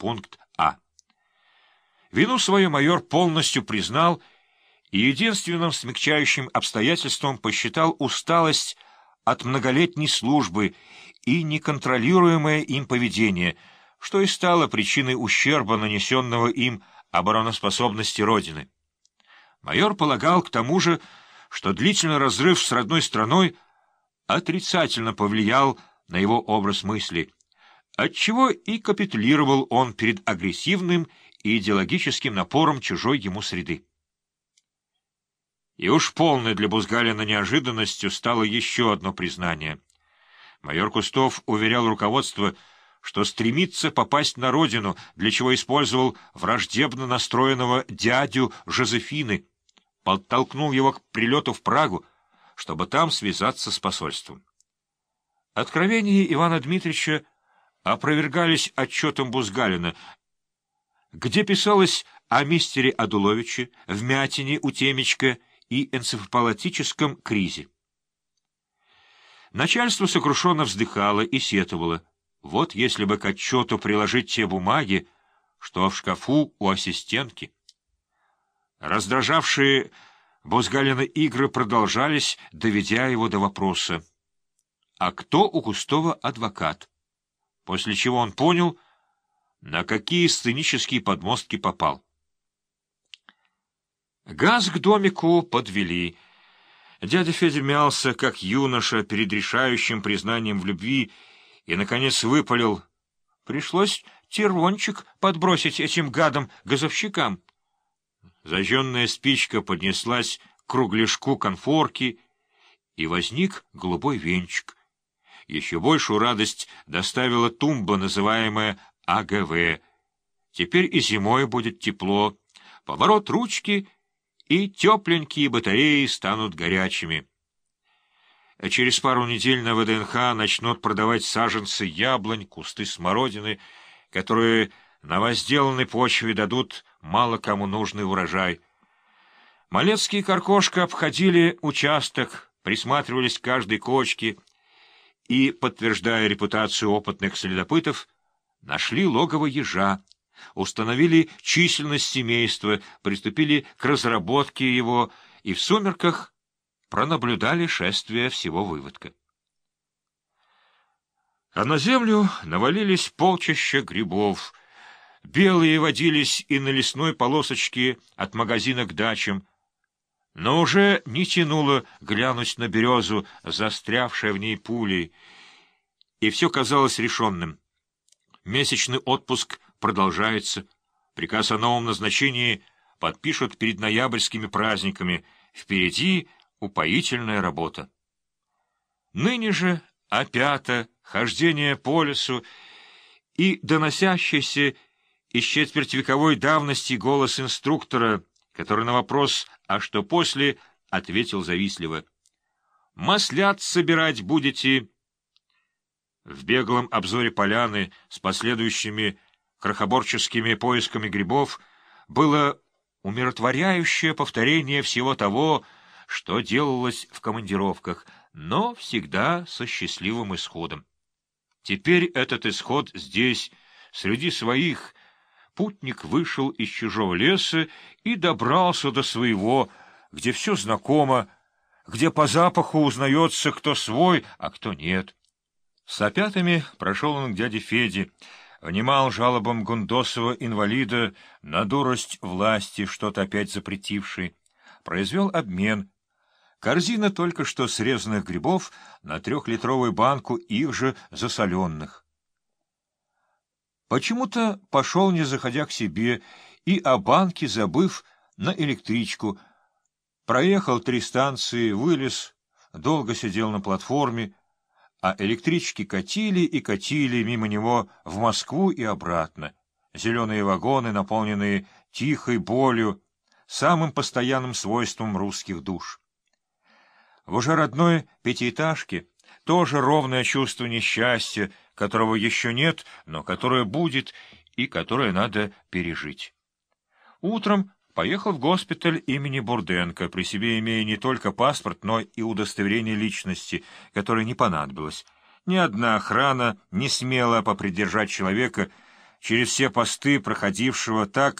Пункт А. Вину свою майор полностью признал и единственным смягчающим обстоятельством посчитал усталость от многолетней службы и неконтролируемое им поведение, что и стало причиной ущерба, нанесенного им обороноспособности Родины. Майор полагал к тому же, что длительный разрыв с родной страной отрицательно повлиял на его образ мысли, отчего и капитулировал он перед агрессивным и идеологическим напором чужой ему среды. И уж полной для Бузгалина неожиданностью стало еще одно признание. Майор Кустов уверял руководство, что стремится попасть на родину, для чего использовал враждебно настроенного дядю Жозефины, подтолкнул его к прилету в Прагу, чтобы там связаться с посольством. Откровения Ивана Дмитриевича опровергались отчетом Бузгалина, где писалось о мистере Адуловиче, вмятине у темечка и энцефалопатическом кризе. Начальство сокрушенно вздыхало и сетовало. Вот если бы к отчету приложить те бумаги, что в шкафу у ассистентки. Раздражавшие Бузгалина игры продолжались, доведя его до вопроса. А кто у Кустова адвокат? После чего он понял, на какие сценические подмостки попал. Газ к домику подвели. Дядя Федя мялся, как юноша, перед решающим признанием в любви, и, наконец, выпалил. Пришлось тирончик подбросить этим гадам-газовщикам. Зажженная спичка поднеслась к кругляшку конфорки, и возник голубой венчик. Еще большую радость доставила тумба, называемая АГВ. Теперь и зимой будет тепло. Поворот ручки — и тепленькие батареи станут горячими. Через пару недель на ВДНХ начнут продавать саженцы яблонь, кусты смородины, которые на возделанной почве дадут мало кому нужный урожай. Малецкий и Каркошка обходили участок, присматривались к каждой кочке и, подтверждая репутацию опытных следопытов, нашли логово ежа, установили численность семейства, приступили к разработке его и в сумерках пронаблюдали шествие всего выводка. А на землю навалились полчища грибов. Белые водились и на лесной полосочке от магазина к дачам, но уже не тянуло глянуть на березу, застрявшая в ней пулей, и все казалось решенным. Месячный отпуск продолжается. Приказ о новом назначении подпишут перед ноябрьскими праздниками. Впереди упоительная работа. Ныне же опята, хождение по лесу и доносящийся из четвертьвековой давности голос инструктора, который на вопрос «А что после?» ответил завистливо. «Маслят собирать будете...» В беглом обзоре поляны с последующими крохоборческими поисками грибов было умиротворяющее повторение всего того, что делалось в командировках, но всегда со счастливым исходом. Теперь этот исход здесь, среди своих, путник вышел из чужого леса и добрался до своего, где все знакомо, где по запаху узнается, кто свой, а кто нет. С опятами прошел он к дяде Феде, внимал жалобам Гундосова инвалида на дурость власти, что-то опять запретившей, произвел обмен. Корзина только что срезанных грибов на трехлитровую банку их же засоленных. Почему-то пошел, не заходя к себе, и о банке забыв на электричку. Проехал три станции, вылез, долго сидел на платформе, а электрички катили и катили мимо него в Москву и обратно. Зеленые вагоны, наполненные тихой болью, самым постоянным свойством русских душ. В уже родной пятиэтажке тоже ровное чувство несчастья, которого еще нет, но которое будет и которое надо пережить. Утром поехал в госпиталь имени Бурденко, при себе имея не только паспорт, но и удостоверение личности, которое не понадобилось. Ни одна охрана не смела попридержать человека, через все посты проходившего так,